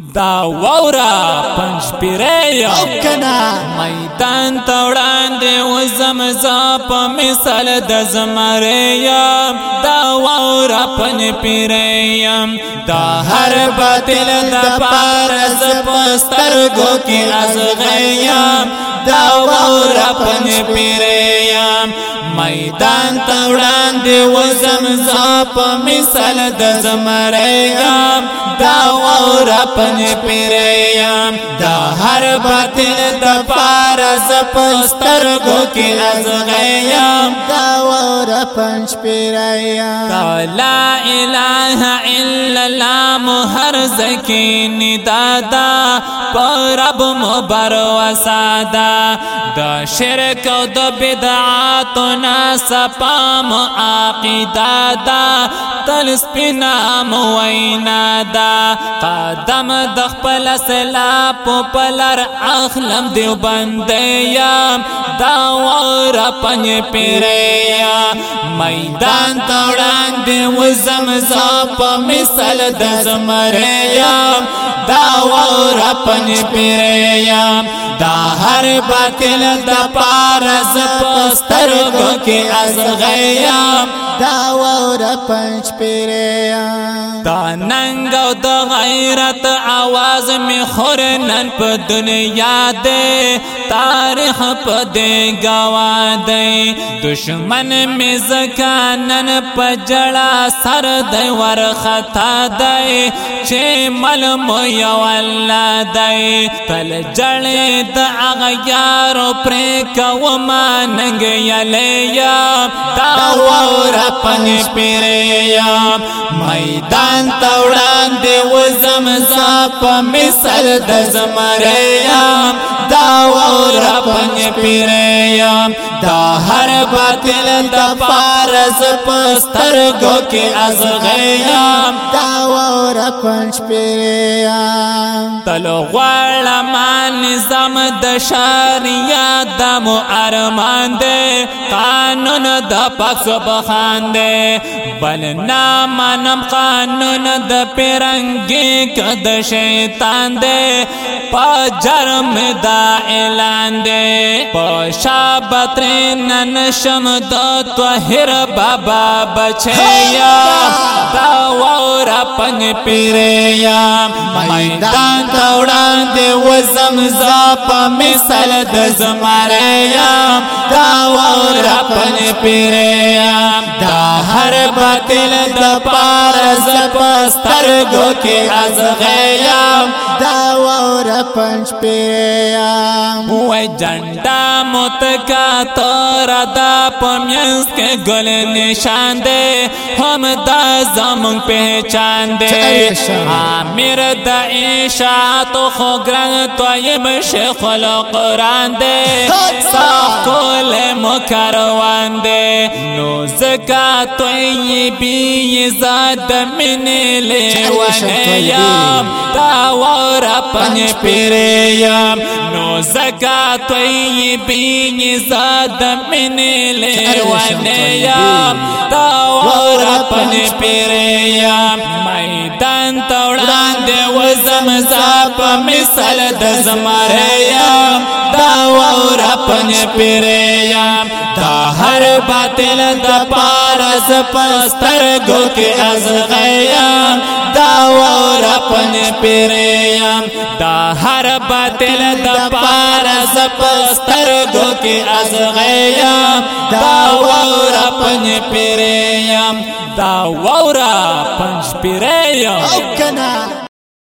دا وورا پنج پیری او کنا میدان توڑان دے و زمزا پا مثال دا زمریم دا وورا پنج پیریم دا ہر باطل دا پارز پسترگو کی از غیم دا وورا پنج پیریم میدان توڑان دے و زمزا پا مثال دا زمریم دا وورا پنج پیریم دا هر باطل دا پارز پسترگو کی از غیم دا ور پنج پیرایا لا الہ الا اللہ مہر زکین دادا پرب مبر و سادا. دا شرک و دا بدعات و ناسپام آقی دادا. تلس پنام وینا دا. قدم دخ پل سلاپ و پلر اخلم دیو بندیم دا ور پنج پیریا میدان توڑان دی و زمزا پا مثل د زمریم دا ور پنج پیریا دا ہر باطل دا پارز پسترگو کی از غیم. دا ور پنج پیریا دا ننگ او دا غیرت آواز میں خورنن پا دنیا دے۔ تاریخ پا دے گوا دے دشمن میں زکانن پا جڑا سر دے ور خطا دے چے ملم یو اللہ دے تل جڑے دا اغیارو پریکا وما ننگ یلیا دا ور پن پیریا میدان توڑان دے و زمزا پا مثل د زمریا دا ور پن پیریا دا ہر باطل دا پارز پسترگو کی از دا پنج تلو ما نظام د شاریا د مو ارمان دے۔ قانون د پاک بخان دے۔ بل نامنم قانون د پیرنگی کد شیطان دے، پا جرم دا اعلان دے۔ پا شابترین نشم دا توہر بابا بچیا دا وورا پنگ پیریا، میدان توڑان دے و زمزا پا مثل د زمریا دا وورا پنگ پیریا، دا ہر باطل دا پارز پسترگو کی از غیام دا ور پنج پیرایا وی جنڈا متکا تورا دا پمینس کے گل نشان دے۔ ہم دا زمان پہچان دے۔ آمیر دا عیشا تو خوگران تو یم شیخ القرآن دے۔ ساکول مکروان دے نو زکا تو بی زاد من لیوانیام دا ورا پن پیریم نو زکا بینی زاد من لیوانیم دا ورا پن پیریم میدان توڑان دے و زمزا مثل د زمریم دا ورا پن پیریم دا ہر باطل دا پارز پسترگو کی از غیم دا ورا پن پیریم دا ہر باطل دا پارز پسترگو کی از غیم دا پنج پن پیریم دا وورا پنج پیریم او کنا!